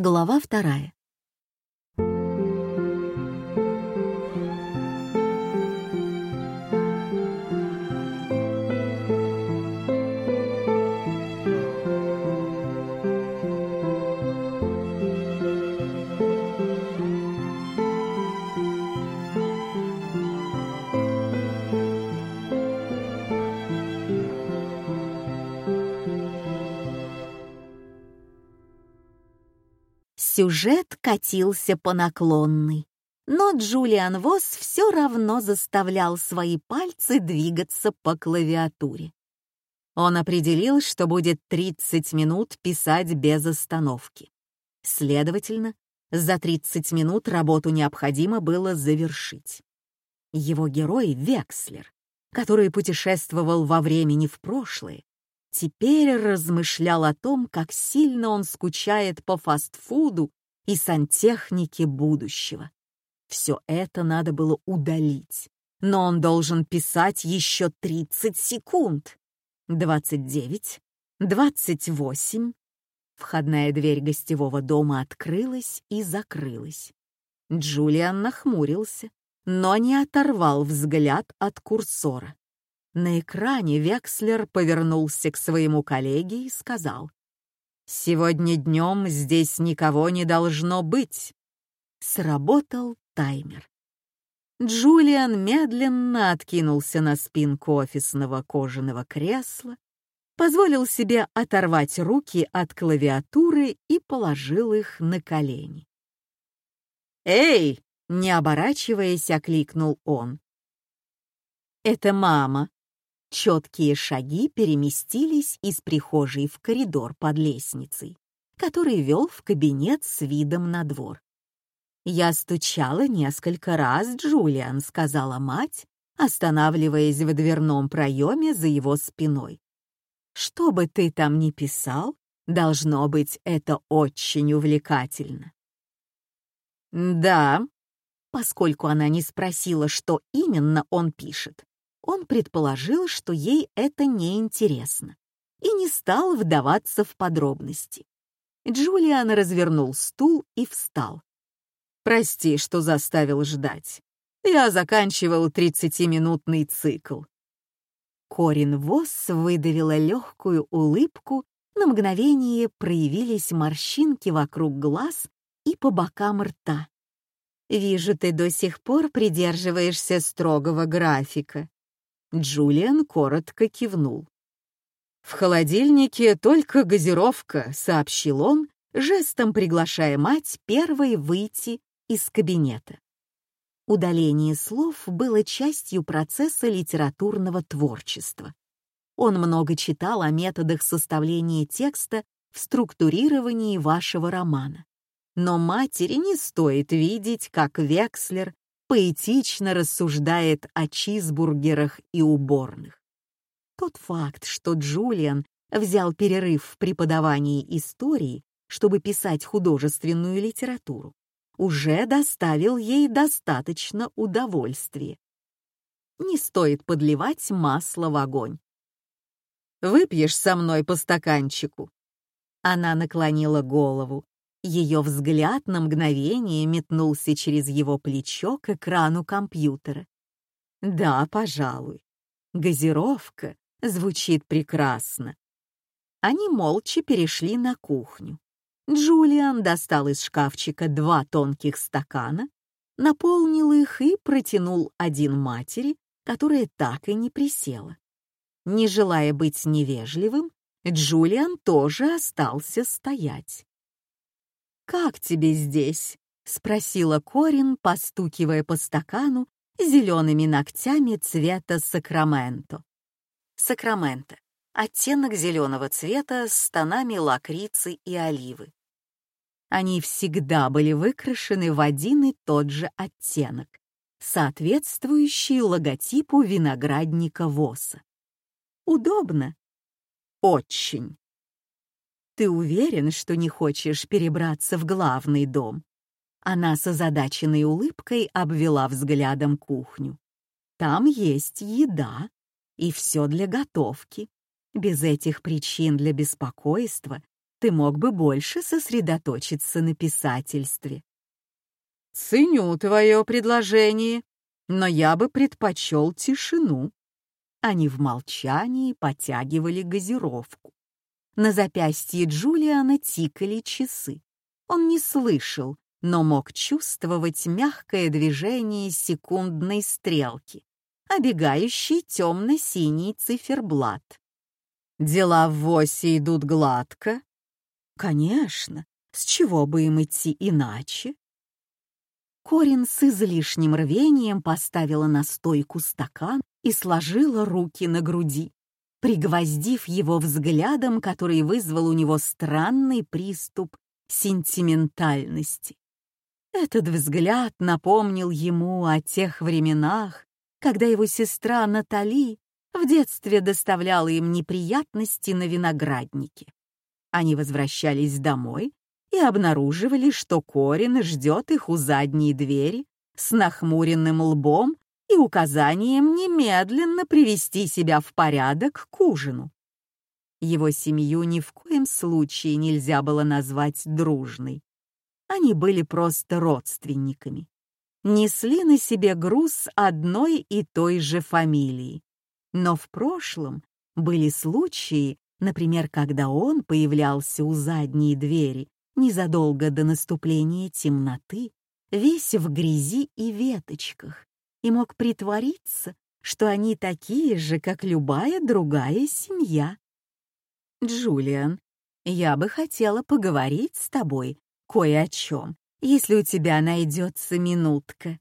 Глава вторая. Сюжет катился по наклонной, но Джулиан Восс все равно заставлял свои пальцы двигаться по клавиатуре. Он определил, что будет 30 минут писать без остановки. Следовательно, за 30 минут работу необходимо было завершить. Его герой — Векслер, который путешествовал во времени в прошлое, теперь размышлял о том, как сильно он скучает по фастфуду и сантехнике будущего. Все это надо было удалить, но он должен писать еще 30 секунд. 29, 28. Входная дверь гостевого дома открылась и закрылась. Джулиан нахмурился, но не оторвал взгляд от курсора. На экране Векслер повернулся к своему коллеге и сказал, «Сегодня днем здесь никого не должно быть». Сработал таймер. Джулиан медленно откинулся на спинку офисного кожаного кресла, позволил себе оторвать руки от клавиатуры и положил их на колени. «Эй!» — не оборачиваясь, окликнул он. «Это мама», Четкие шаги переместились из прихожей в коридор под лестницей, который вел в кабинет с видом на двор. «Я стучала несколько раз, Джулиан», — сказала мать, останавливаясь в дверном проеме за его спиной. «Что бы ты там ни писал, должно быть, это очень увлекательно». «Да», поскольку она не спросила, что именно он пишет он предположил, что ей это не интересно, и не стал вдаваться в подробности. Джулиан развернул стул и встал. «Прости, что заставил ждать. Я заканчивал тридцатиминутный цикл». Корин Восс выдавила легкую улыбку, на мгновение проявились морщинки вокруг глаз и по бокам рта. «Вижу, ты до сих пор придерживаешься строгого графика. Джулиан коротко кивнул. «В холодильнике только газировка», — сообщил он, жестом приглашая мать первой выйти из кабинета. Удаление слов было частью процесса литературного творчества. Он много читал о методах составления текста в структурировании вашего романа. Но матери не стоит видеть, как Векслер поэтично рассуждает о чизбургерах и уборных. Тот факт, что Джулиан взял перерыв в преподавании истории, чтобы писать художественную литературу, уже доставил ей достаточно удовольствия. Не стоит подливать масло в огонь. «Выпьешь со мной по стаканчику?» Она наклонила голову, ее взгляд на мгновение метнулся через его плечо к экрану компьютера. «Да, пожалуй. Газировка звучит прекрасно». Они молча перешли на кухню. Джулиан достал из шкафчика два тонких стакана, наполнил их и протянул один матери, которая так и не присела. Не желая быть невежливым, Джулиан тоже остался стоять. «Как тебе здесь?» — спросила Корин, постукивая по стакану зелеными ногтями цвета сакраменто. Сакраменто — оттенок зеленого цвета с тонами лакрицы и оливы. Они всегда были выкрашены в один и тот же оттенок, соответствующий логотипу виноградника Воса. Удобно? Очень. «Ты уверен, что не хочешь перебраться в главный дом?» Она с озадаченной улыбкой обвела взглядом кухню. «Там есть еда и все для готовки. Без этих причин для беспокойства ты мог бы больше сосредоточиться на писательстве. «Ценю твое предложение, но я бы предпочел тишину». Они в молчании потягивали газировку. На запястье Джулиана тикали часы. Он не слышал, но мог чувствовать мягкое движение секундной стрелки, обегающей темно-синий циферблат. «Дела в ВОСе идут гладко?» «Конечно, с чего бы им идти иначе?» Корин с излишним рвением поставила на стойку стакан и сложила руки на груди, пригвоздив его взглядом, который вызвал у него странный приступ сентиментальности. Этот взгляд напомнил ему о тех временах, когда его сестра Натали в детстве доставляла им неприятности на винограднике. Они возвращались домой и обнаруживали, что Корин ждет их у задней двери с нахмуренным лбом и указанием немедленно привести себя в порядок к ужину. Его семью ни в коем случае нельзя было назвать дружной. Они были просто родственниками. Несли на себе груз одной и той же фамилии. Но в прошлом были случаи, например, когда он появлялся у задней двери незадолго до наступления темноты, весь в грязи и веточках, и мог притвориться, что они такие же, как любая другая семья. «Джулиан, я бы хотела поговорить с тобой кое о чем, если у тебя найдется минутка».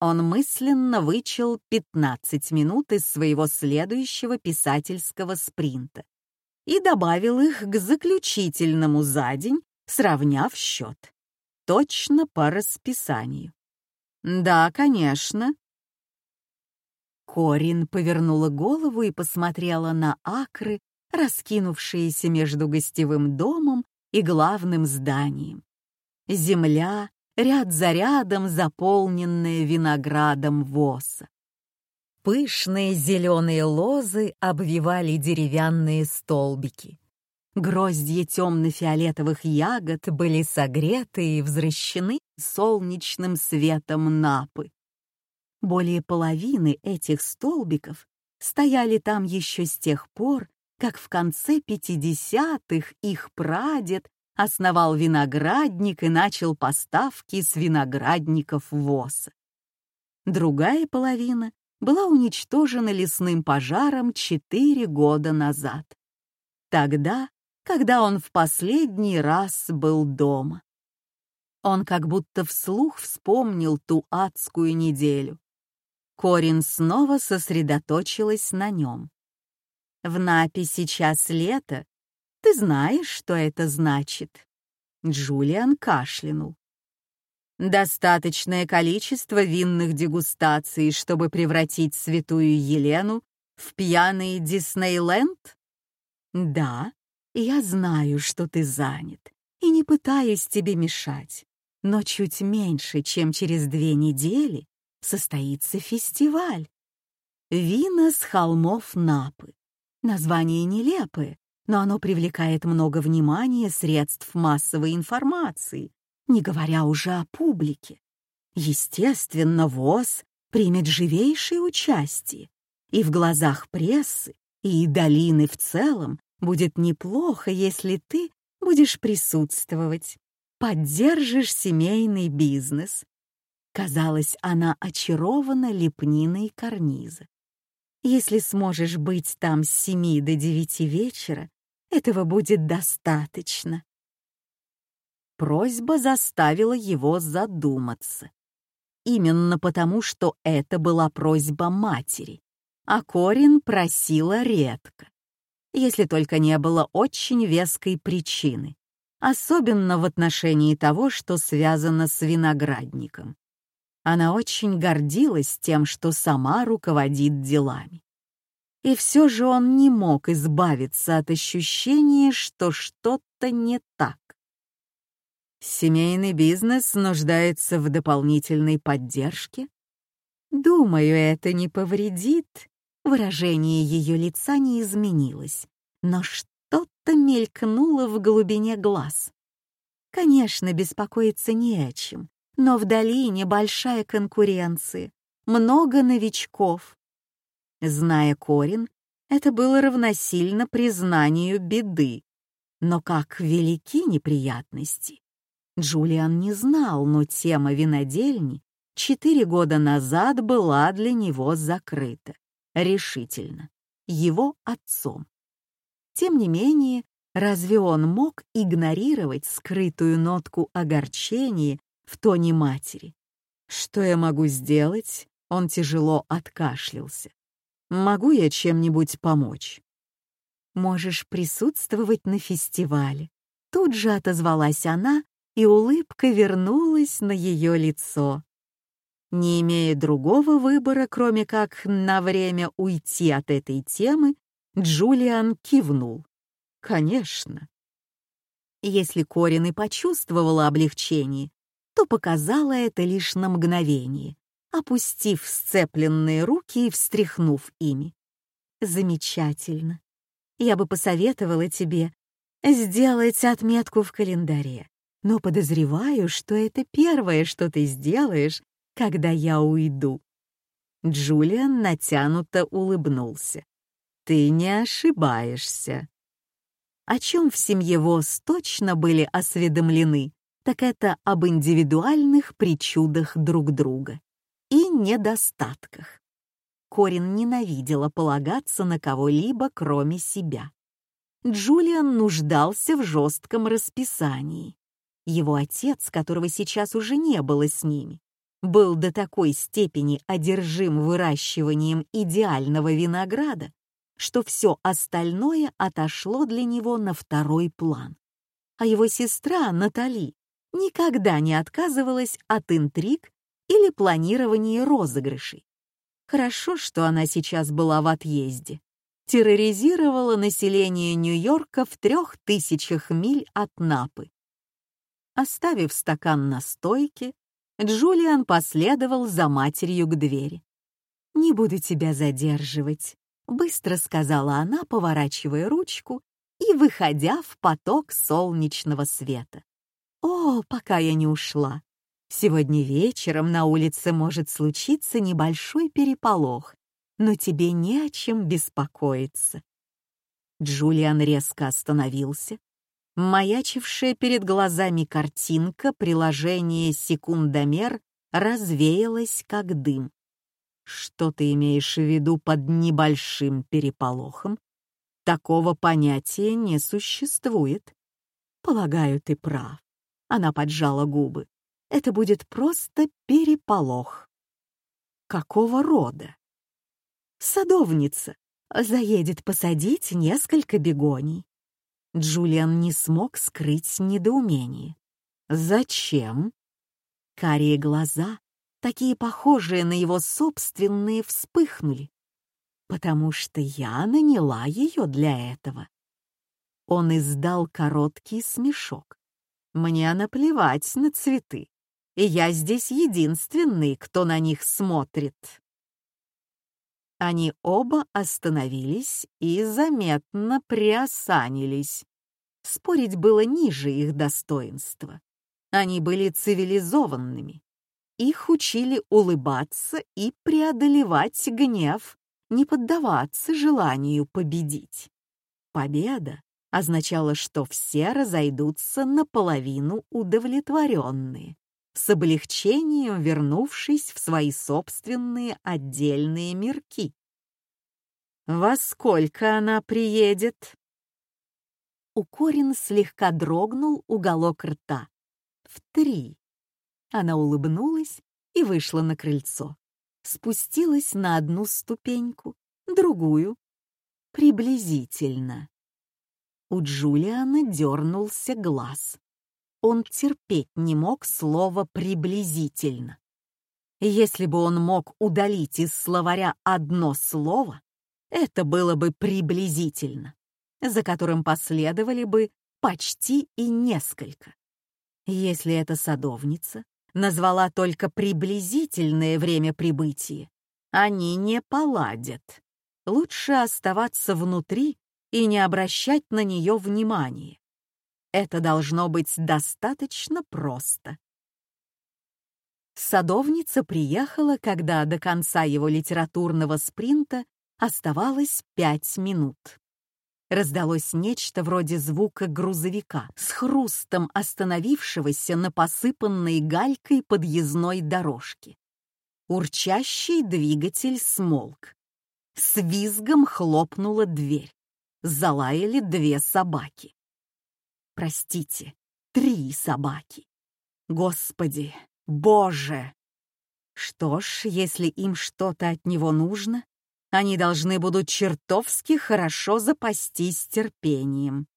Он мысленно вычел 15 минут из своего следующего писательского спринта и добавил их к заключительному за день, сравняв счет. Точно по расписанию. «Да, конечно». Корин повернула голову и посмотрела на акры, раскинувшиеся между гостевым домом и главным зданием. Земля, ряд за рядом заполненная виноградом воса. Пышные зеленые лозы обвивали деревянные столбики. Гроздья темно-фиолетовых ягод были согреты и возвращены солнечным светом напы. Более половины этих столбиков стояли там еще с тех пор, как в конце 50-х их прадед основал виноградник и начал поставки с виноградников ВОЗ. Другая половина была уничтожена лесным пожаром четыре года назад. Тогда, когда он в последний раз был дома. Он как будто вслух вспомнил ту адскую неделю. Корин снова сосредоточилась на нем. В Напе сейчас лето. Ты знаешь, что это значит?» Джулиан кашлянул. «Достаточное количество винных дегустаций, чтобы превратить святую Елену в пьяный Диснейленд?» «Да, я знаю, что ты занят, и не пытаюсь тебе мешать, но чуть меньше, чем через две недели, состоится фестиваль. Вина с холмов Напы. Название нелепое, но оно привлекает много внимания средств массовой информации, не говоря уже о публике. Естественно, ВОЗ примет живейшее участие, и в глазах прессы, и долины в целом будет неплохо, если ты будешь присутствовать, поддержишь семейный бизнес. Казалось, она очарована лепниной карниза. Если сможешь быть там с семи до девяти вечера, этого будет достаточно. Просьба заставила его задуматься. Именно потому, что это была просьба матери, а Корин просила редко. Если только не было очень веской причины, особенно в отношении того, что связано с виноградником. Она очень гордилась тем, что сама руководит делами. И все же он не мог избавиться от ощущения, что что-то не так. Семейный бизнес нуждается в дополнительной поддержке? Думаю, это не повредит. Выражение ее лица не изменилось, но что-то мелькнуло в глубине глаз. Конечно, беспокоиться не о чем, но в долине большая конкуренция, много новичков. Зная Корин, это было равносильно признанию беды. Но как велики неприятности. Джулиан не знал, но тема винодельни четыре года назад была для него закрыта. Решительно. Его отцом. Тем не менее, разве он мог игнорировать скрытую нотку огорчения в тоне матери? «Что я могу сделать?» Он тяжело откашлялся. «Могу я чем-нибудь помочь?» «Можешь присутствовать на фестивале». Тут же отозвалась она, и улыбка вернулась на ее лицо. Не имея другого выбора, кроме как на время уйти от этой темы, Джулиан кивнул. «Конечно». Если Корин и почувствовала облегчение, то показала это лишь на мгновение, опустив сцепленные руки и встряхнув ими. «Замечательно. Я бы посоветовала тебе сделать отметку в календаре, но подозреваю, что это первое, что ты сделаешь, когда я уйду». Джулиан натянуто улыбнулся. «Ты не ошибаешься». О чем в семье ВОЗ точно были осведомлены, так это об индивидуальных причудах друг друга и недостатках. Корин ненавидела полагаться на кого-либо, кроме себя. Джулиан нуждался в жестком расписании. Его отец, которого сейчас уже не было с ними, был до такой степени одержим выращиванием идеального винограда, что все остальное отошло для него на второй план. А его сестра, Натали, никогда не отказывалась от интриг или планирования розыгрышей. Хорошо, что она сейчас была в отъезде. Терроризировала население Нью-Йорка в трех тысячах миль от Напы. Оставив стакан на стойке, Джулиан последовал за матерью к двери. «Не буду тебя задерживать», — быстро сказала она, поворачивая ручку и выходя в поток солнечного света. «О, пока я не ушла. Сегодня вечером на улице может случиться небольшой переполох, но тебе не о чем беспокоиться». Джулиан резко остановился. Маячившая перед глазами картинка приложения «Секундомер» развеялась как дым. Что ты имеешь в виду под небольшим переполохом? Такого понятия не существует. Полагаю, ты прав. Она поджала губы это будет просто переполох. Какого рода? Садовница заедет посадить несколько бегоний. Джулиан не смог скрыть недоумение. Зачем? Карие глаза, такие похожие на его собственные, вспыхнули. Потому что я наняла ее для этого. Он издал короткий смешок. Мне наплевать на цветы и я здесь единственный, кто на них смотрит». Они оба остановились и заметно приосанились. Спорить было ниже их достоинства. Они были цивилизованными. Их учили улыбаться и преодолевать гнев, не поддаваться желанию победить. Победа означала, что все разойдутся наполовину удовлетворенные с облегчением вернувшись в свои собственные отдельные мирки. «Во сколько она приедет?» У Корин слегка дрогнул уголок рта. «В три». Она улыбнулась и вышла на крыльцо. Спустилась на одну ступеньку, другую. Приблизительно. У Джулиана дернулся глаз. Он терпеть не мог слово «приблизительно». Если бы он мог удалить из словаря одно слово, это было бы «приблизительно», за которым последовали бы почти и несколько. Если эта садовница назвала только приблизительное время прибытия, они не поладят. Лучше оставаться внутри и не обращать на нее внимания. Это должно быть достаточно просто. Садовница приехала, когда до конца его литературного спринта оставалось пять минут. Раздалось нечто вроде звука грузовика с хрустом остановившегося на посыпанной галькой подъездной дорожке. Урчащий двигатель смолк. С визгом хлопнула дверь. Залаяли две собаки. Простите, три собаки. Господи, Боже! Что ж, если им что-то от него нужно, они должны будут чертовски хорошо запастись терпением.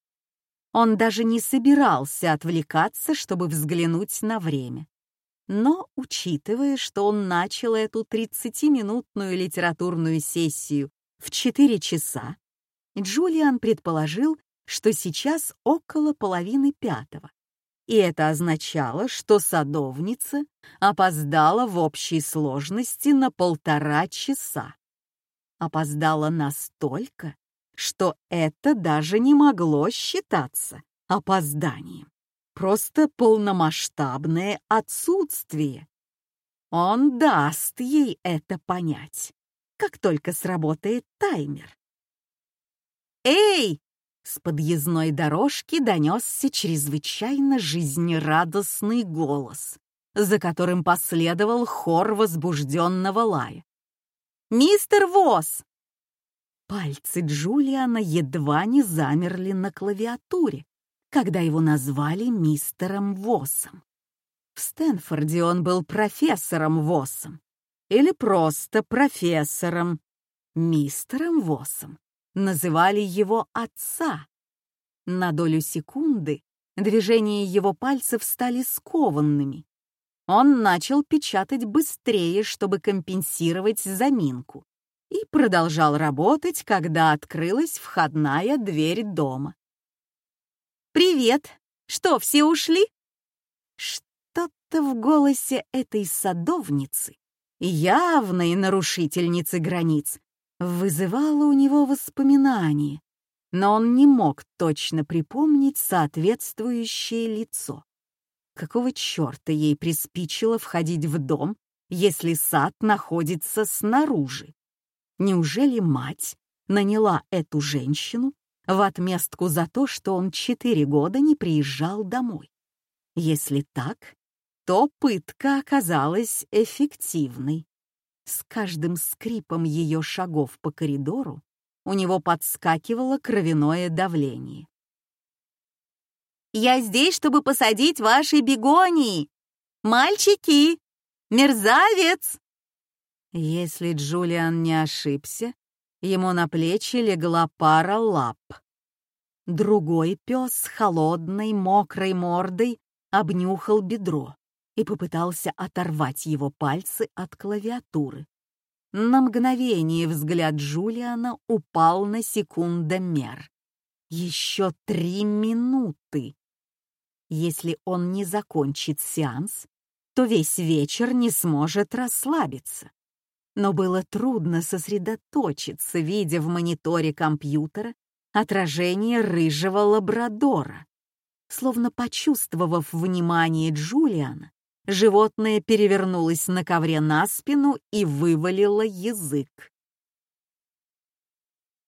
Он даже не собирался отвлекаться, чтобы взглянуть на время. Но, учитывая, что он начал эту 30-минутную литературную сессию в 4 часа, Джулиан предположил, что сейчас около половины пятого. И это означало, что садовница опоздала в общей сложности на полтора часа. Опоздала настолько, что это даже не могло считаться опозданием просто полномасштабное отсутствие. Он даст ей это понять, как только сработает таймер. «Эй!» — с подъездной дорожки донесся чрезвычайно жизнерадостный голос, за которым последовал хор возбужденного лая. «Мистер Восс!» Пальцы Джулиана едва не замерли на клавиатуре, когда его назвали мистером Воссом. В Стэнфорде он был профессором Воссом или просто профессором. Мистером Воссом называли его отца. На долю секунды движения его пальцев стали скованными. Он начал печатать быстрее, чтобы компенсировать заминку, и продолжал работать, когда открылась входная дверь дома. «Привет! Что, все ушли?» Что-то в голосе этой садовницы, явной нарушительницы границ, вызывало у него воспоминания, но он не мог точно припомнить соответствующее лицо. Какого черта ей приспичило входить в дом, если сад находится снаружи? Неужели мать наняла эту женщину, в отместку за то, что он четыре года не приезжал домой. Если так, то пытка оказалась эффективной. С каждым скрипом ее шагов по коридору у него подскакивало кровяное давление. «Я здесь, чтобы посадить ваши бегонии! Мальчики! Мерзавец!» Если Джулиан не ошибся, Ему на плечи легла пара лап. Другой пес с холодной, мокрой мордой обнюхал бедро и попытался оторвать его пальцы от клавиатуры. На мгновение взгляд Джулиана упал на секундомер. Еще три минуты. Если он не закончит сеанс, то весь вечер не сможет расслабиться но было трудно сосредоточиться, видя в мониторе компьютера отражение рыжего лабрадора. Словно почувствовав внимание Джулиана, животное перевернулось на ковре на спину и вывалило язык.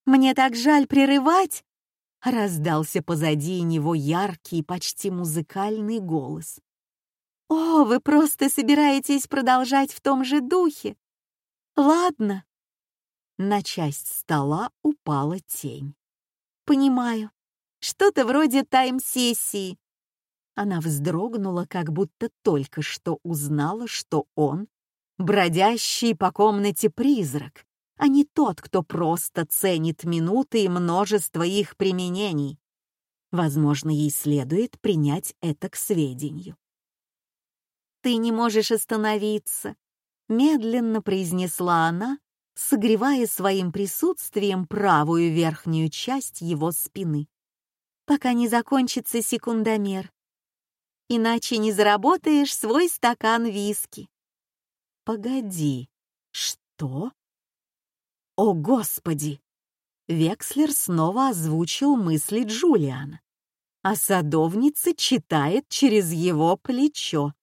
«Мне так жаль прерывать!» — раздался позади него яркий, почти музыкальный голос. «О, вы просто собираетесь продолжать в том же духе! Ладно. На часть стола упала тень. Понимаю. Что-то вроде тайм-сессии. Она вздрогнула, как будто только что узнала, что он — бродящий по комнате призрак, а не тот, кто просто ценит минуты и множество их применений. Возможно, ей следует принять это к сведению. «Ты не можешь остановиться», медленно произнесла она, согревая своим присутствием правую верхнюю часть его спины. «Пока не закончится секундомер. Иначе не заработаешь свой стакан виски». «Погоди, что?» «О, Господи!» Векслер снова озвучил мысли Джулиана. А садовница читает через его плечо.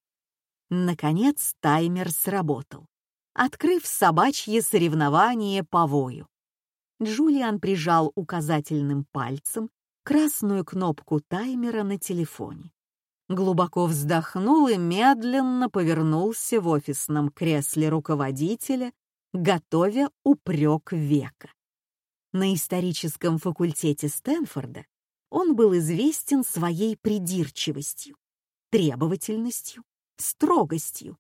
Наконец таймер сработал, открыв собачье соревнование по вою. Джулиан прижал указательным пальцем красную кнопку таймера на телефоне. Глубоко вздохнул и медленно повернулся в офисном кресле руководителя, готовя упрек века. На историческом факультете Стэнфорда он был известен своей придирчивостью, требовательностью, строгостью.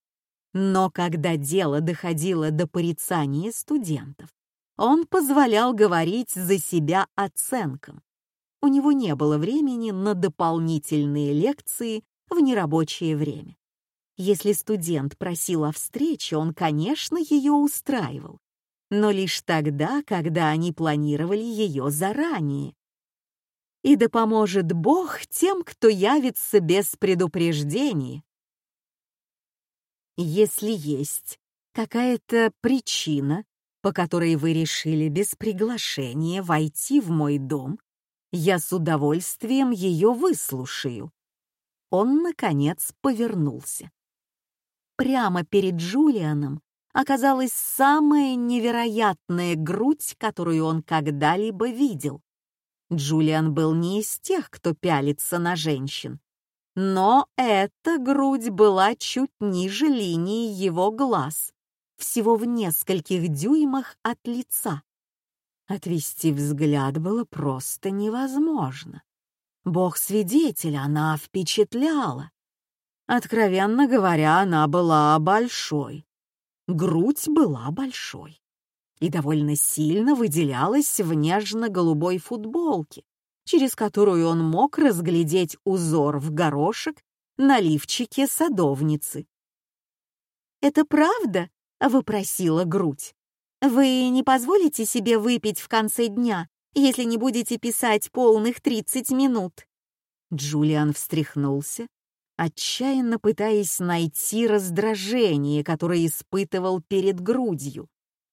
Но когда дело доходило до порицания студентов, он позволял говорить за себя оценкам. У него не было времени на дополнительные лекции в нерабочее время. Если студент просил о встрече, он, конечно, ее устраивал, но лишь тогда, когда они планировали ее заранее. И да поможет Бог тем, кто явится без предупреждения. Если есть какая-то причина, по которой вы решили без приглашения войти в мой дом, я с удовольствием ее выслушаю». Он, наконец, повернулся. Прямо перед Джулианом оказалась самая невероятная грудь, которую он когда-либо видел. Джулиан был не из тех, кто пялится на женщин. Но эта грудь была чуть ниже линии его глаз всего в нескольких дюймах от лица. Отвести взгляд было просто невозможно. Бог свидетель, она впечатляла. Откровенно говоря, она была большой. Грудь была большой и довольно сильно выделялась в нежно-голубой футболке, через которую он мог разглядеть узор в горошек на лифчике садовницы. «Это правда?» — выпросила грудь. «Вы не позволите себе выпить в конце дня, если не будете писать полных 30 минут?» Джулиан встряхнулся, отчаянно пытаясь найти раздражение, которое испытывал перед грудью.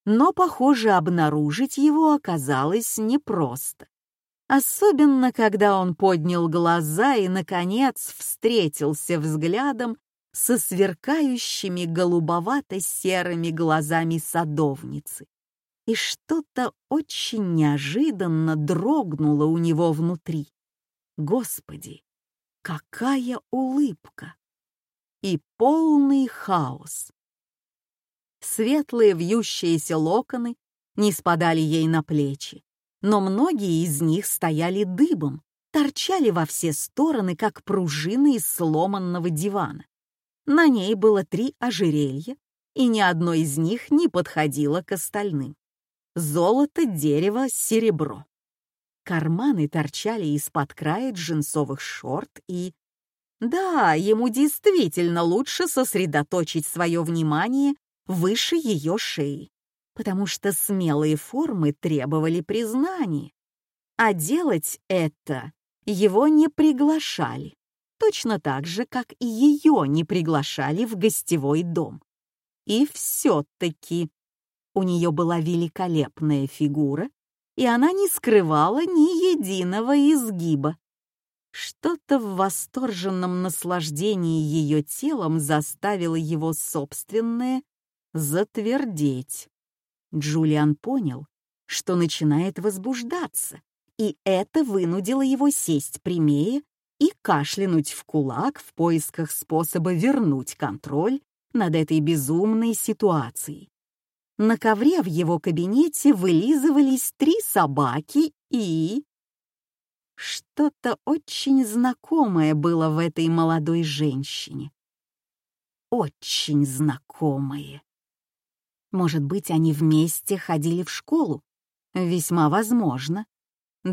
Но, похоже, обнаружить его оказалось непросто. Особенно, когда он поднял глаза и, наконец, встретился взглядом со сверкающими голубовато-серыми глазами садовницы. И что-то очень неожиданно дрогнуло у него внутри. Господи, какая улыбка! И полный хаос. Светлые вьющиеся локоны не спадали ей на плечи, но многие из них стояли дыбом, торчали во все стороны, как пружины из сломанного дивана. На ней было три ожерелья, и ни одно из них не подходило к остальным. Золото, дерево, серебро. Карманы торчали из-под края джинсовых шорт и... Да, ему действительно лучше сосредоточить свое внимание выше ее шеи, потому что смелые формы требовали признания. А делать это его не приглашали точно так же, как и ее не приглашали в гостевой дом. И все-таки у нее была великолепная фигура, и она не скрывала ни единого изгиба. Что-то в восторженном наслаждении ее телом заставило его собственное затвердеть. Джулиан понял, что начинает возбуждаться, и это вынудило его сесть прямее и кашлянуть в кулак в поисках способа вернуть контроль над этой безумной ситуацией. На ковре в его кабинете вылизывались три собаки и... Что-то очень знакомое было в этой молодой женщине. Очень знакомое. Может быть, они вместе ходили в школу? Весьма возможно.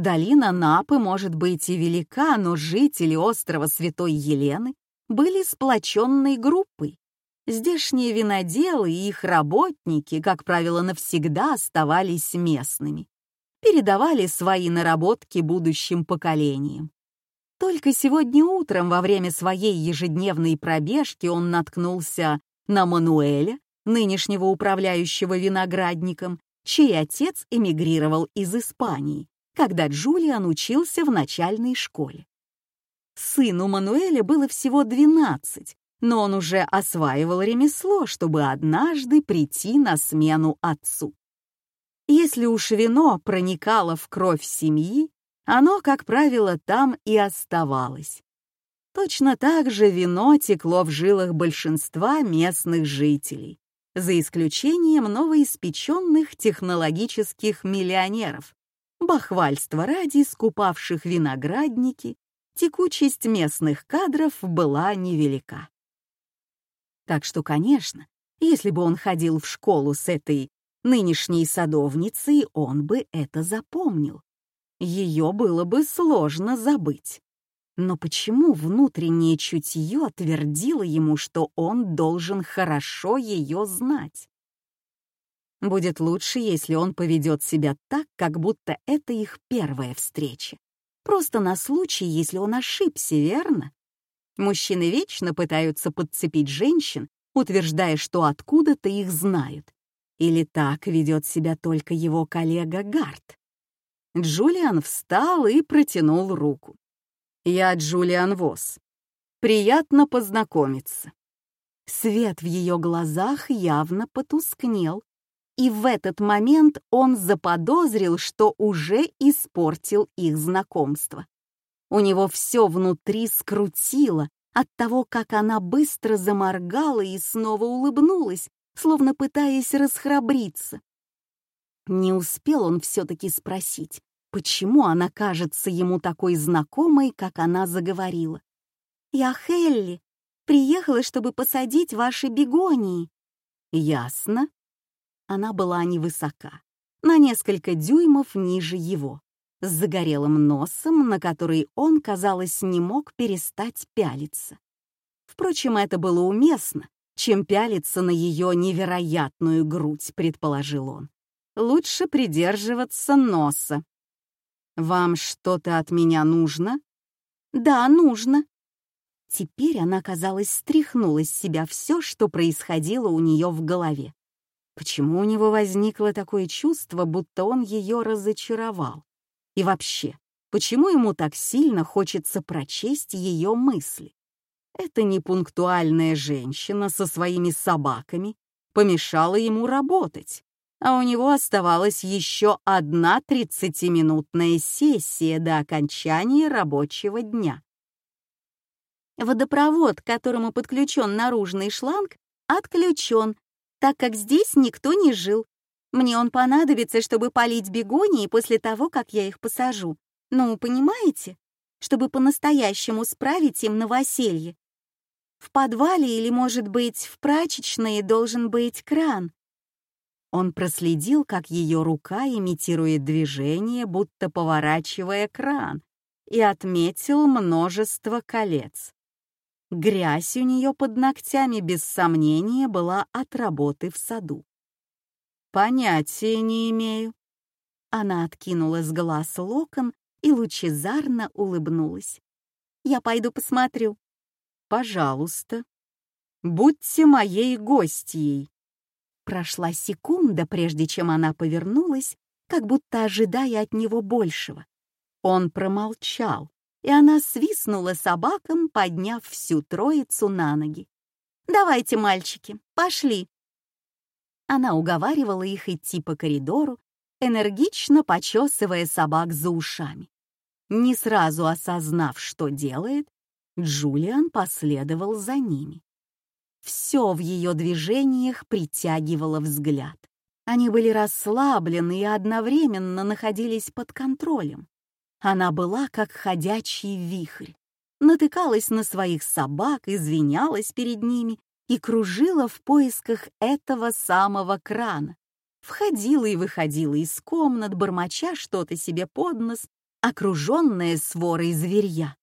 Долина Напы может быть и велика, но жители острова Святой Елены были сплоченной группой. Здешние виноделы и их работники, как правило, навсегда оставались местными, передавали свои наработки будущим поколениям. Только сегодня утром во время своей ежедневной пробежки он наткнулся на Мануэля, нынешнего управляющего виноградником, чей отец эмигрировал из Испании, когда Джулиан учился в начальной школе. Сыну Мануэля было всего 12, но он уже осваивал ремесло, чтобы однажды прийти на смену отцу. Если уж вино проникало в кровь семьи, оно, как правило, там и оставалось. Точно так же вино текло в жилах большинства местных жителей, за исключением новоиспеченных технологических миллионеров, бахвальство ради скупавших виноградники, текучесть местных кадров была невелика. Так что, конечно, если бы он ходил в школу с этой нынешней садовницей, он бы это запомнил. Ее было бы сложно забыть. Но почему внутреннее чутье твердило ему, что он должен хорошо ее знать? Будет лучше, если он поведет себя так, как будто это их первая встреча. Просто на случай, если он ошибся, верно? Мужчины вечно пытаются подцепить женщин, утверждая, что откуда-то их знают. Или так ведет себя только его коллега Гарт. Джулиан встал и протянул руку. «Я Джулиан Восс. Приятно познакомиться». Свет в ее глазах явно потускнел, и в этот момент он заподозрил, что уже испортил их знакомство. У него все внутри скрутило от того, как она быстро заморгала и снова улыбнулась, словно пытаясь расхрабриться. Не успел он все-таки спросить, почему она кажется ему такой знакомой, как она заговорила. «Я Хелли, приехала, чтобы посадить ваши бегонии». «Ясно», она была невысока, на несколько дюймов ниже его, с загорелым носом, на который он, казалось, не мог перестать пялиться. Впрочем, это было уместно, чем пялиться на ее невероятную грудь, предположил он. Лучше придерживаться носа. «Вам что-то от меня нужно?» «Да, нужно». Теперь она, казалось, стряхнула с себя все, что происходило у нее в голове. Почему у него возникло такое чувство, будто он ее разочаровал? И вообще, почему ему так сильно хочется прочесть ее мысли? Эта непунктуальная женщина со своими собаками помешала ему работать, а у него оставалась еще одна тридцатиминутная сессия до окончания рабочего дня. Водопровод, к которому подключен наружный шланг, отключен, так как здесь никто не жил. Мне он понадобится, чтобы полить бегонии после того, как я их посажу. Ну, понимаете? Чтобы по-настоящему справить им новоселье. В подвале или, может быть, в прачечной должен быть кран. Он проследил, как ее рука имитирует движение, будто поворачивая кран, и отметил множество колец. Грязь у нее под ногтями без сомнения была от работы в саду. «Понятия не имею». Она откинула с глаз локон и лучезарно улыбнулась. «Я пойду посмотрю». «Пожалуйста. Будьте моей гостьей». Прошла секунда, прежде чем она повернулась, как будто ожидая от него большего. Он промолчал, и она свистнула собакам, подняв всю троицу на ноги. «Давайте, мальчики, пошли!» Она уговаривала их идти по коридору, энергично почесывая собак за ушами. Не сразу осознав, что делает, Джулиан последовал за ними. Все в ее движениях притягивало взгляд. Они были расслаблены и одновременно находились под контролем. Она была как ходячий вихрь, натыкалась на своих собак, извинялась перед ними и кружила в поисках этого самого крана. Входила и выходила из комнат, бормоча что-то себе под нос, окруженная сворой зверья.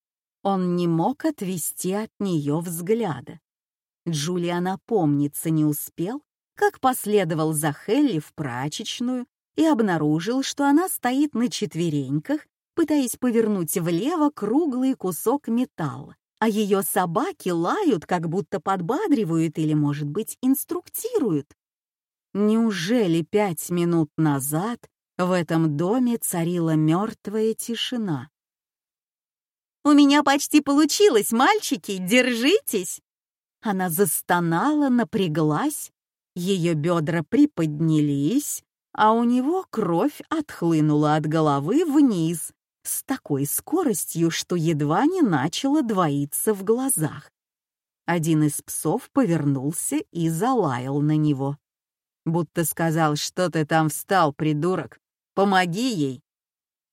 Он не мог отвести от нее взгляда. Джулиан опомниться не успел, как последовал за Хелли в прачечную и обнаружил, что она стоит на четвереньках пытаясь повернуть влево круглый кусок металла, а ее собаки лают, как будто подбадривают или, может быть, инструктируют. Неужели пять минут назад в этом доме царила мертвая тишина? «У меня почти получилось, мальчики, держитесь!» Она застонала, напряглась, ее бедра приподнялись, а у него кровь отхлынула от головы вниз с такой скоростью, что едва не начала двоиться в глазах. Один из псов повернулся и залаял на него будто сказал, что ты там встал, придурок, помоги ей.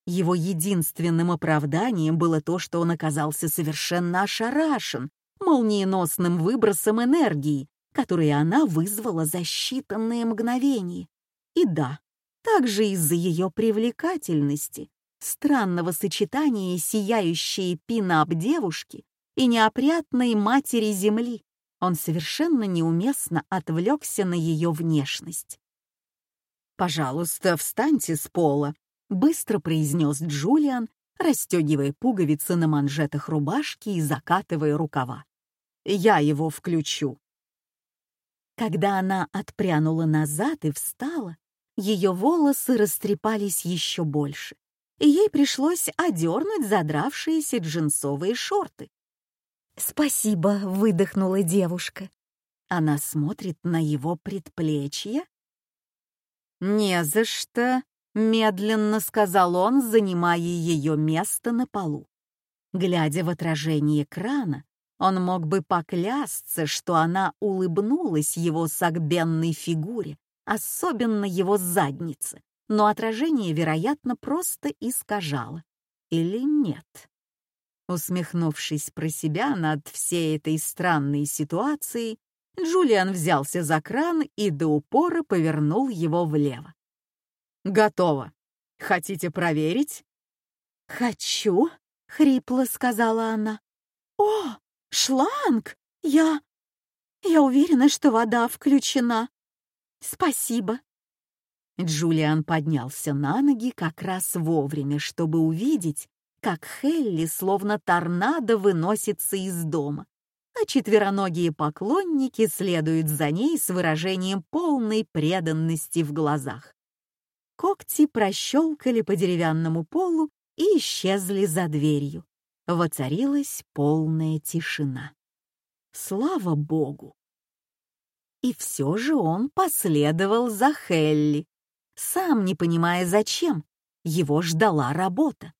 Его единственным оправданием было то, что он оказался совершенно ошарашен молниеносным выбросом энергии, который она вызвала за считанные мгновения. И да, также из-за ее привлекательности, странного сочетания сияющей пинап девушки и неопрятной матери Земли он совершенно неуместно отвлекся на ее внешность. «Пожалуйста, встаньте с пола», — быстро произнес Джулиан, расстегивая пуговицы на манжетах рубашки и закатывая рукава. «Я его включу». Когда она отпрянула назад и встала, ее волосы растрепались еще больше, и ей пришлось одернуть задравшиеся джинсовые шорты. «Спасибо», — выдохнула девушка. Она смотрит на его предплечье. «Не за что», — медленно сказал он, занимая ее место на полу. Глядя в отражение экрана, он мог бы поклясться, что она улыбнулась его согбенной фигуре, особенно его заднице, но отражение, вероятно, просто искажало. Или нет? Усмехнувшись про себя над всей этой странной ситуацией, Джулиан взялся за кран и до упора повернул его влево. «Готово. Хотите проверить?» «Хочу», — хрипло сказала она. «О, шланг! Я... я уверена, что вода включена. Спасибо». Джулиан поднялся на ноги как раз вовремя, чтобы увидеть, как Хелли словно торнадо выносится из дома, а четвероногие поклонники следуют за ней с выражением полной преданности в глазах. Когти прощелкали по деревянному полу и исчезли за дверью. Воцарилась полная тишина. Слава Богу! И все же он последовал за Хелли, сам не понимая зачем. Его ждала работа.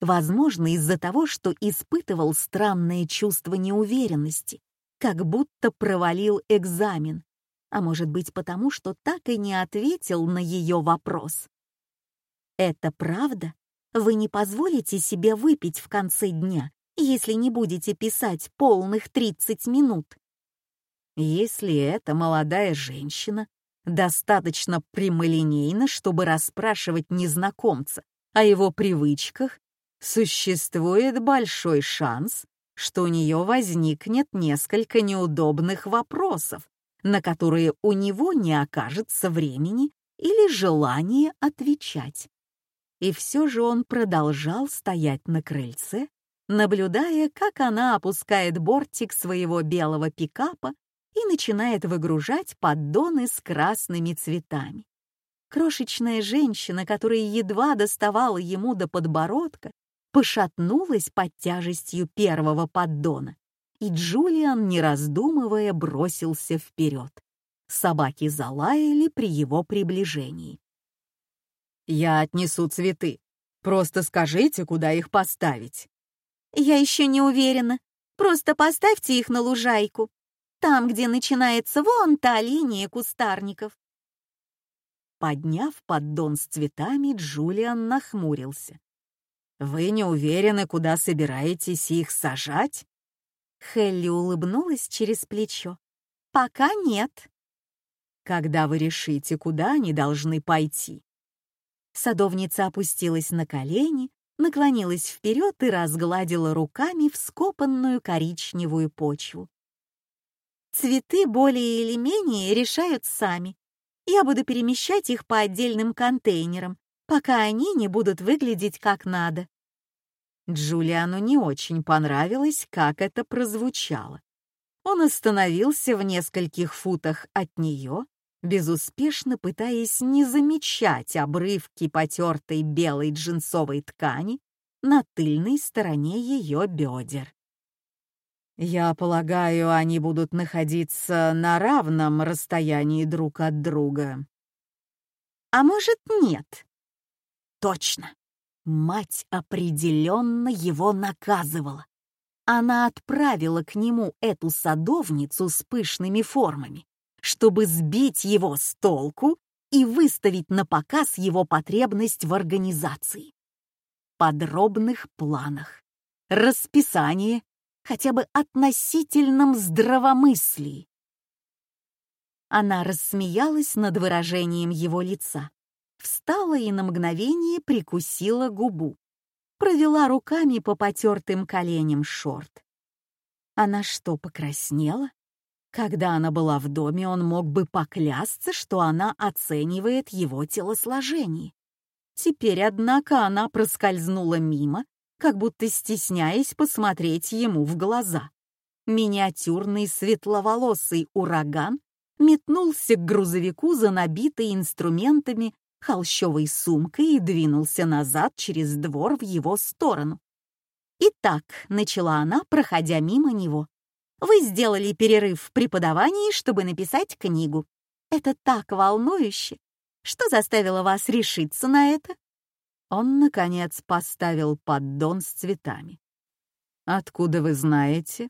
Возможно, из-за того, что испытывал странное чувство неуверенности, как будто провалил экзамен, а может быть потому, что так и не ответил на ее вопрос. «Это правда? Вы не позволите себе выпить в конце дня, если не будете писать полных 30 минут?» Если эта молодая женщина достаточно прямолинейна, чтобы расспрашивать незнакомца о его привычках существует большой шанс, что у нее возникнет несколько неудобных вопросов, на которые у него не окажется времени или желания отвечать. И все же он продолжал стоять на крыльце, наблюдая, как она опускает бортик своего белого пикапа и начинает выгружать поддоны с красными цветами. Крошечная женщина, которая едва доставала ему до подбородка, пошатнулась под тяжестью первого поддона, и Джулиан, не раздумывая, бросился вперед. Собаки залаяли при его приближении. «Я отнесу цветы. Просто скажите, куда их поставить». «Я еще не уверена. Просто поставьте их на лужайку. Там, где начинается вон та линия кустарников». Подняв поддон с цветами, Джулиан нахмурился. Вы не уверены, куда собираетесь их сажать? Хелли улыбнулась через плечо. Пока нет. Когда вы решите, куда они должны пойти? Садовница опустилась на колени, наклонилась вперед и разгладила руками вскопанную коричневую почву. Цветы более или менее решают сами. Я буду перемещать их по отдельным контейнерам, пока они не будут выглядеть как надо. Джулиану не очень понравилось, как это прозвучало. Он остановился в нескольких футах от нее безуспешно пытаясь не замечать обрывки потертой белой джинсовой ткани на тыльной стороне ее бедер. «Я полагаю, они будут находиться на равном расстоянии друг от друга». «А может, нет?» «Точно. Мать определенно его наказывала. Она отправила к нему эту садовницу с пышными формами, чтобы сбить его с толку и выставить на показ его потребность в организации. Подробных планах, расписании, хотя бы относительном здравомыслии. Она рассмеялась над выражением его лица встала и на мгновение прикусила губу, провела руками по потертым коленям шорт. Она что, покраснела? Когда она была в доме, он мог бы поклясться, что она оценивает его телосложение. Теперь, однако, она проскользнула мимо, как будто стесняясь посмотреть ему в глаза. Миниатюрный светловолосый ураган метнулся к грузовику за набитой инструментами холщовой сумкой и двинулся назад через двор в его сторону. «Итак», — начала она, проходя мимо него, «вы сделали перерыв в преподавании, чтобы написать книгу. Это так волнующе! Что заставило вас решиться на это?» Он, наконец, поставил поддон с цветами. «Откуда вы знаете?»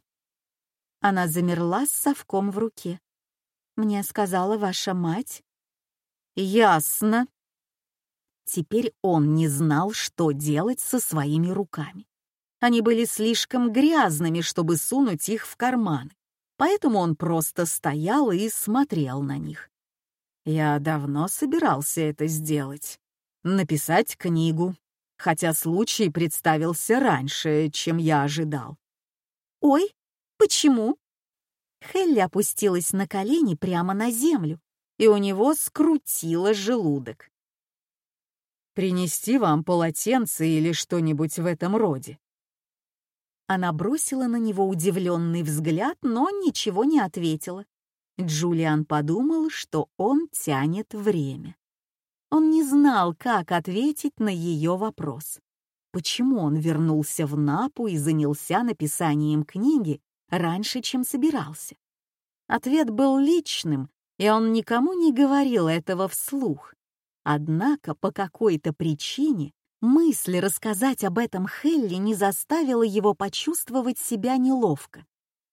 Она замерла с совком в руке. «Мне сказала ваша мать». «Ясно», Теперь он не знал, что делать со своими руками. Они были слишком грязными, чтобы сунуть их в карманы, поэтому он просто стоял и смотрел на них. Я давно собирался это сделать. Написать книгу, хотя случай представился раньше, чем я ожидал. «Ой, почему?» Хелли опустилась на колени прямо на землю, и у него скрутило желудок принести вам полотенце или что-нибудь в этом роде?» Она бросила на него удивленный взгляд, но ничего не ответила. Джулиан подумал, что он тянет время. Он не знал, как ответить на ее вопрос. Почему он вернулся в Напу и занялся написанием книги раньше, чем собирался? Ответ был личным, и он никому не говорил этого вслух. Однако по какой-то причине мысль рассказать об этом Хелли не заставила его почувствовать себя неловко.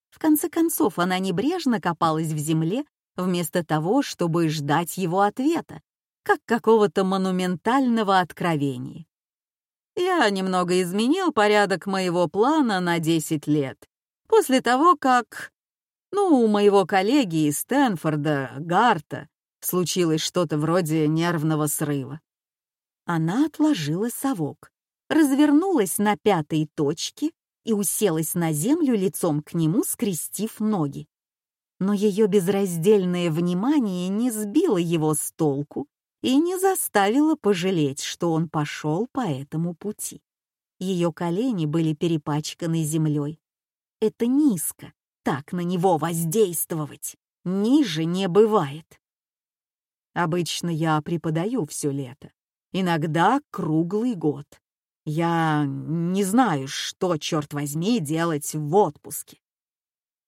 В конце концов, она небрежно копалась в земле, вместо того, чтобы ждать его ответа, как какого-то монументального откровения. Я немного изменил порядок моего плана на 10 лет. После того, как... Ну, у моего коллеги из Стэнфорда, Гарта, Случилось что-то вроде нервного срыва. Она отложила совок, развернулась на пятой точке и уселась на землю лицом к нему, скрестив ноги. Но ее безраздельное внимание не сбило его с толку и не заставило пожалеть, что он пошел по этому пути. Ее колени были перепачканы землей. Это низко, так на него воздействовать. Ниже не бывает. Обычно я преподаю все лето, иногда круглый год. Я не знаю, что, черт возьми, делать в отпуске.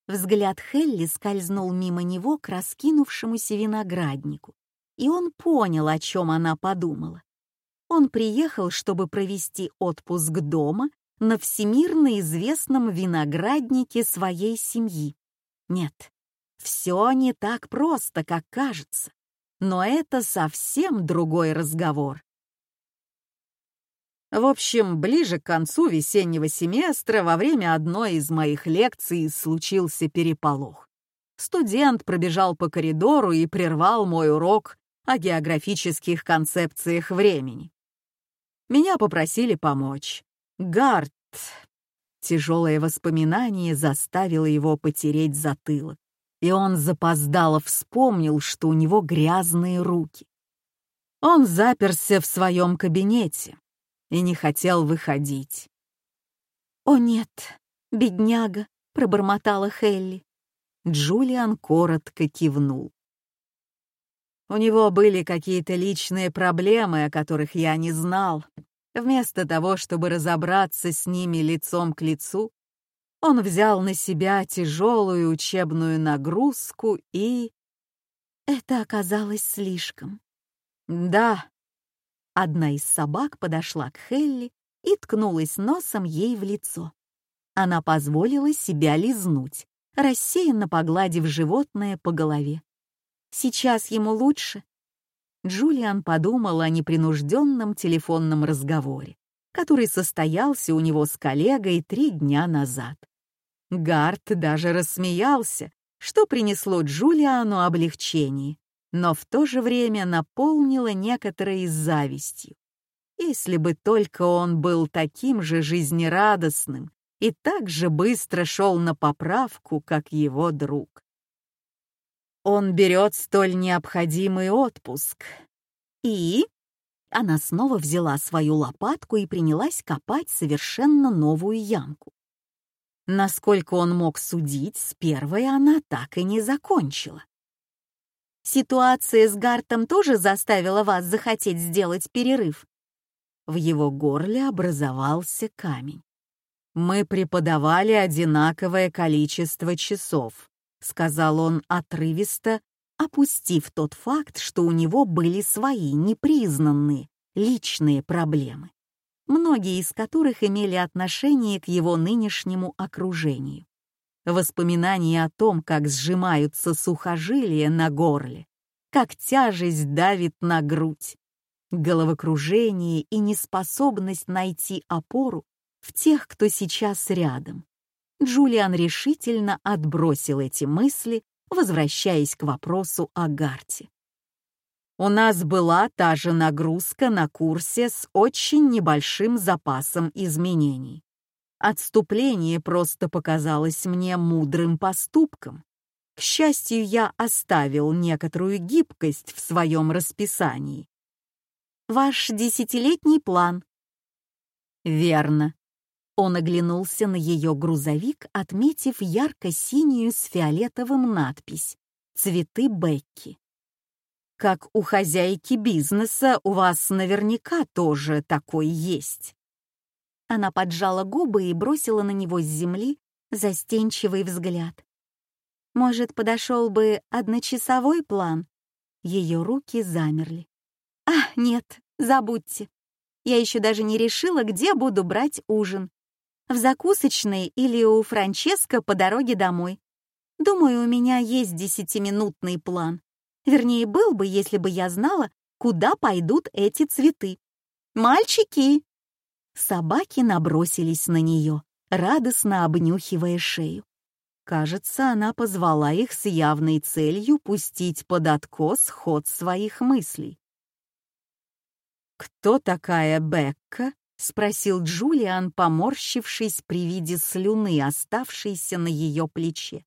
Взгляд Хелли скользнул мимо него к раскинувшемуся винограднику, и он понял, о чем она подумала. Он приехал, чтобы провести отпуск дома на всемирно известном винограднике своей семьи. Нет, все не так просто, как кажется но это совсем другой разговор. В общем, ближе к концу весеннего семестра во время одной из моих лекций случился переполох. Студент пробежал по коридору и прервал мой урок о географических концепциях времени. Меня попросили помочь. Гарт. Тяжелое воспоминание заставило его потереть затылок и он запоздало вспомнил, что у него грязные руки. Он заперся в своем кабинете и не хотел выходить. «О нет, бедняга!» — пробормотала Хелли. Джулиан коротко кивнул. У него были какие-то личные проблемы, о которых я не знал. Вместо того, чтобы разобраться с ними лицом к лицу, он взял на себя тяжелую учебную нагрузку и... Это оказалось слишком. Да. Одна из собак подошла к Хелли и ткнулась носом ей в лицо. Она позволила себя лизнуть, рассеянно погладив животное по голове. Сейчас ему лучше. Джулиан подумал о непринужденном телефонном разговоре, который состоялся у него с коллегой три дня назад. Гарт даже рассмеялся, что принесло Джулиану облегчение, но в то же время наполнило некоторой завистью. Если бы только он был таким же жизнерадостным и так же быстро шел на поправку, как его друг. Он берет столь необходимый отпуск. И она снова взяла свою лопатку и принялась копать совершенно новую ямку. Насколько он мог судить, с первой она так и не закончила. Ситуация с Гартом тоже заставила вас захотеть сделать перерыв. В его горле образовался камень. «Мы преподавали одинаковое количество часов», — сказал он отрывисто, опустив тот факт, что у него были свои непризнанные личные проблемы многие из которых имели отношение к его нынешнему окружению. Воспоминания о том, как сжимаются сухожилия на горле, как тяжесть давит на грудь, головокружение и неспособность найти опору в тех, кто сейчас рядом. Джулиан решительно отбросил эти мысли, возвращаясь к вопросу о Гарте. У нас была та же нагрузка на курсе с очень небольшим запасом изменений. Отступление просто показалось мне мудрым поступком. К счастью, я оставил некоторую гибкость в своем расписании. Ваш десятилетний план. Верно. Он оглянулся на ее грузовик, отметив ярко-синюю с фиолетовым надпись «Цветы Бекки». Как у хозяйки бизнеса, у вас наверняка тоже такой есть. Она поджала губы и бросила на него с земли застенчивый взгляд. Может, подошел бы одночасовой план? Ее руки замерли. А, нет, забудьте. Я еще даже не решила, где буду брать ужин. В закусочной или у Франческо по дороге домой. Думаю, у меня есть десятиминутный план. Вернее, был бы, если бы я знала, куда пойдут эти цветы. «Мальчики!» Собаки набросились на нее, радостно обнюхивая шею. Кажется, она позвала их с явной целью пустить под откос ход своих мыслей. «Кто такая Бекка?» — спросил Джулиан, поморщившись при виде слюны, оставшейся на ее плече.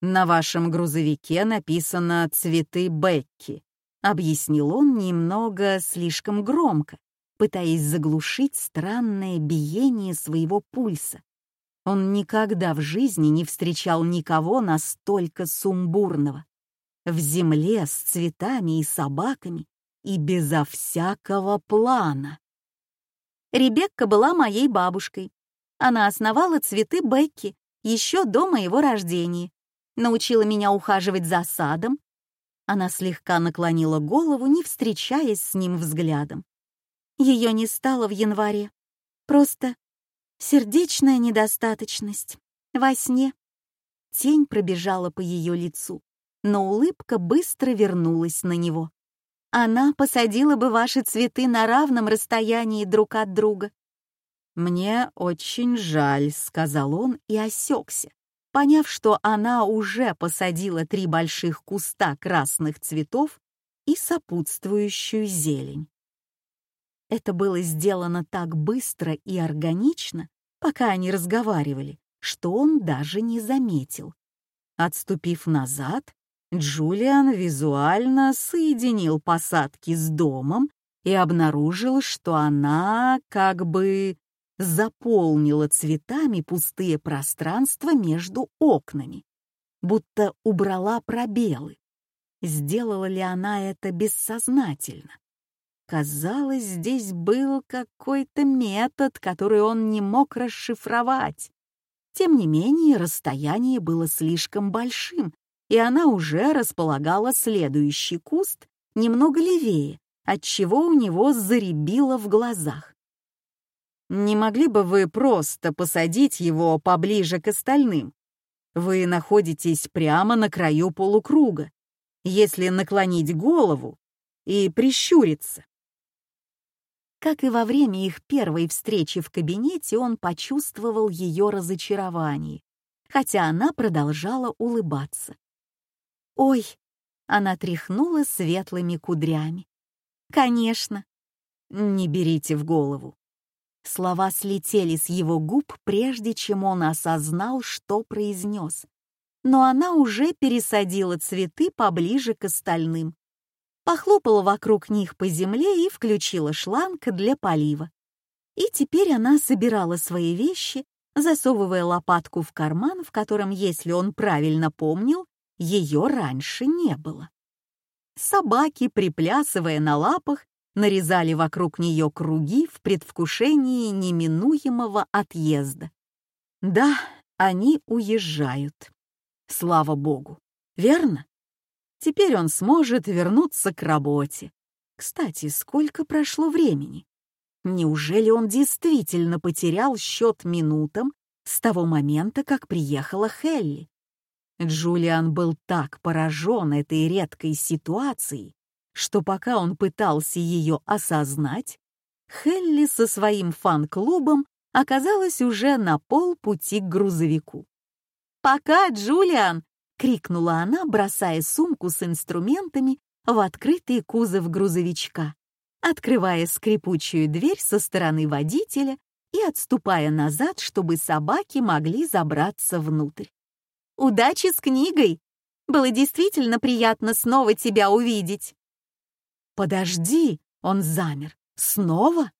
«На вашем грузовике написано «Цветы Бекки», — объяснил он немного слишком громко, пытаясь заглушить странное биение своего пульса. Он никогда в жизни не встречал никого настолько сумбурного. В земле с цветами и собаками и безо всякого плана. Ребекка была моей бабушкой. Она основала цветы Бекки еще до моего рождения научила меня ухаживать за садом. Она слегка наклонила голову, не встречаясь с ним взглядом. Ее не стало в январе. Просто сердечная недостаточность. Во сне. Тень пробежала по ее лицу, но улыбка быстро вернулась на него. Она посадила бы ваши цветы на равном расстоянии друг от друга. «Мне очень жаль», — сказал он и осекся, Поняв, что она уже посадила три больших куста красных цветов и сопутствующую зелень. Это было сделано так быстро и органично, пока они разговаривали, что он даже не заметил. Отступив назад, Джулиан визуально соединил посадки с домом и обнаружил, что она как бы заполнила цветами пустые пространства между окнами, будто убрала пробелы. сделала ли она это бессознательно. Казалось, здесь был какой-то метод, который он не мог расшифровать. Тем не менее, расстояние было слишком большим, и она уже располагала следующий куст немного левее, отчего у него заребило в глазах. «Не могли бы вы просто посадить его поближе к остальным? Вы находитесь прямо на краю полукруга. Если наклонить голову и прищуриться, как и во время их первой встречи в кабинете, он почувствовал ее разочарование, хотя она продолжала улыбаться. «Ой!» — она тряхнула светлыми кудрями. «Конечно!» «Не берите в голову!» Слова слетели с его губ, прежде чем он осознал, что произнес. Но она уже пересадила цветы поближе к остальным похлопала вокруг них по земле и включила шланг для полива. И теперь она собирала свои вещи, засовывая лопатку в карман, в котором, если он правильно помнил, ее раньше не было. Собаки, приплясывая на лапах, нарезали вокруг нее круги в предвкушении неминуемого отъезда. Да, они уезжают. Слава богу. Верно? Теперь он сможет вернуться к работе. Кстати, сколько прошло времени? Неужели он действительно потерял счет минутам с того момента, как приехала Хелли? Джулиан был так поражен этой редкой ситуацией, что пока он пытался ее осознать, Хелли со своим фан-клубом оказалась уже на полпути к грузовику. «Пока, Джулиан!» — крикнула она, бросая сумку с инструментами в открытый кузов грузовичка, открывая скрипучую дверь со стороны водителя и отступая назад, чтобы собаки могли забраться внутрь. «Удачи с книгой! Было действительно приятно снова тебя увидеть!» «Подожди!» — он замер. «Снова?»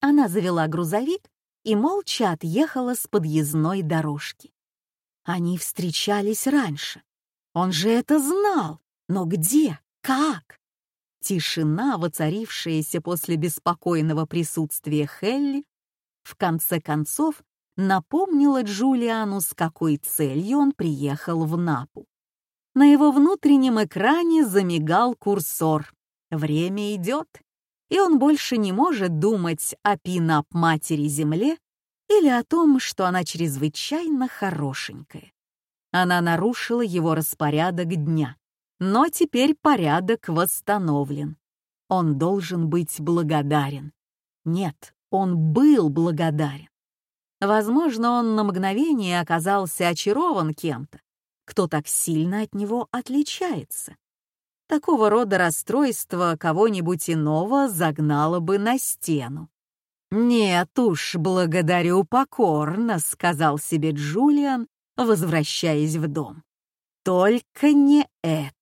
Она завела грузовик и молча отъехала с подъездной дорожки. Они встречались раньше. Он же это знал. Но где? Как? Тишина, воцарившаяся после беспокойного присутствия Хелли, в конце концов напомнила Джулиану, с какой целью он приехал в Напу. На его внутреннем экране замигал курсор. Время идет, и он больше не может думать о пинап матери Земле или о том, что она чрезвычайно хорошенькая. Она нарушила его распорядок дня, но теперь порядок восстановлен. Он должен быть благодарен. Нет, он был благодарен. Возможно, он на мгновение оказался очарован кем-то, кто так сильно от него отличается. Такого рода расстройство кого-нибудь иного загнало бы на стену. «Нет уж, благодарю покорно», — сказал себе Джулиан, возвращаясь в дом. «Только не это».